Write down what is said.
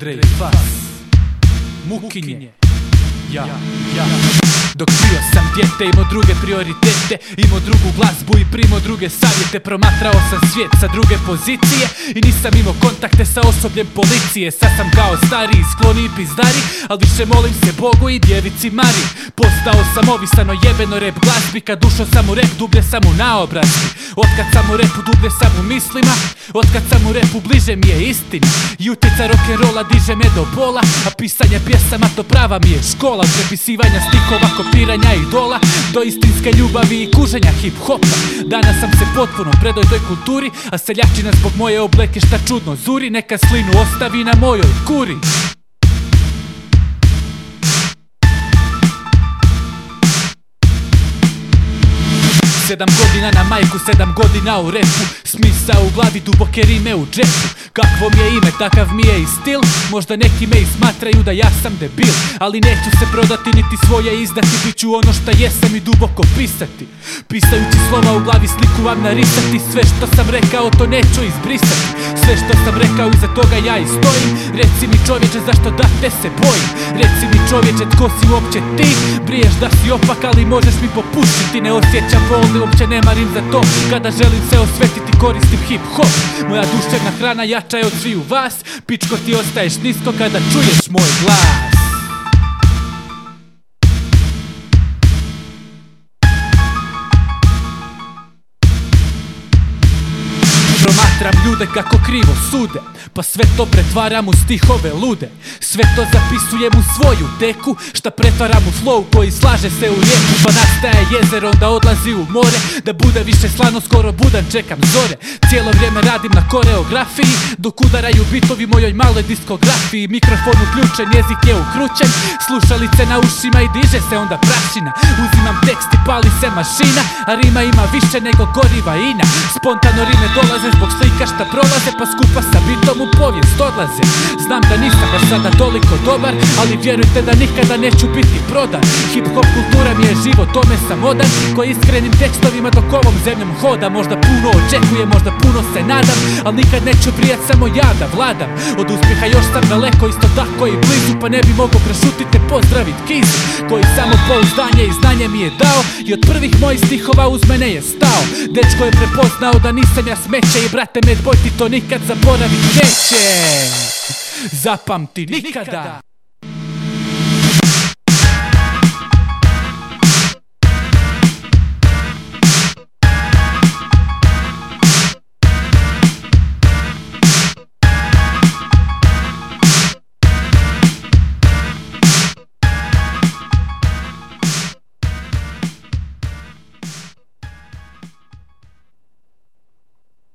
drejt pas Mukinje Ja, ja, ja. Dok bio sam djete, imao druge prioritete Imao drugu glazbu i primao druge savjete. Promatrao sam svijet sa druge pozicije I nisam imao kontakte sa osobljem policije. Sad sam kao stariji, skloni i pizdari Al više molim se Bogu i djevici Mari. Postao sam ovisan o jebeno rap glazbi Kad ušao sam u rap, dublje sam u naobrazbi. Otkad sam u repu, dublje sam u mislima Otkad sam u repu, bliže mi je istina. I utjeca rock'n'rolla diže me do pola A pisanje pjesama to prava mi je škola. Prepisivanja stikova, kopiranja idola Do istinske ljubavi i kuženja hip-hopa. Danas sam se potpuno predoj toj kulturi A seljačina zbog moje obleke šta čudno zuri Neka slinu ostavi na mojoj kuri Sedam godina na majku, sedam godina u repu. Smisa u glavi, duboke rime u džepu. Kakvo mi je ime, takav mi je i stil. Možda neki me i smatraju da ja sam debil Ali neću se prodati niti svoje izdati. Biću ono šta jesam i duboko pisati. Pisajući slova u glavi sliku vam narisati. Sve što sam rekao to neću izbrisati. Sve što sam rekao iza toga ja i stojim. Reci mi čovječe zašto da te se bojim? Reci mi čovječe tko si uopće ti? Briješ da si opak ali možeš mi popuštiti Ne osjećam bol, uopće ne marim za to. Kada želim se osvetiti koristim hip hop Moja duševna hrana jača je od sviju vas. Pičko ti ostaješ nisko kada čuješ moj glas Promatram ljude kako krivo sude Pa sve to pretvaram u stihove lude. Sve to zapisujem u svoju teku Šta pretvaram u flow koji slaže se u rijeku. Pa nastaje jezero onda odlazi u more Da bude više slano skoro budan čekam zore. Cijelo vrijeme radim na koreografiji Dok udaraju bitovi mojoj maloj diskografiji. Mikrofon uključen, jezik je ukrućen Slušalice na ušima i diže se onda prašina. Uzimam tekst i pali se mašina A rima ima više nego goriva ina. Spontano rime dolaze zbog slika šta prolaze Pa skupa sa bitom u povijest odlaze. Znam da nisam baš sada toliko dobar Ali vjerujte da nikada neću biti prodan. Hip hop kultura mi je život, tome sam odan. Koji iskrenim tekstovima dok ovom zemljom hoda Možda puno očekujem, možda puno se nadam Ali nikad neću prijat samo ja da vladam. Od uspjeha još sam daleko, isto tako i blizu Pa ne bi mogao prešutite pozdravit kizu Koji samo pouzdanje i znanje mi je dao. I od prvih mojih stihova uz mene je stao. Dečko je prepoznao da nisam ja smeće I brate med boj ti to nikad zaboravit neće. Zapamti nikada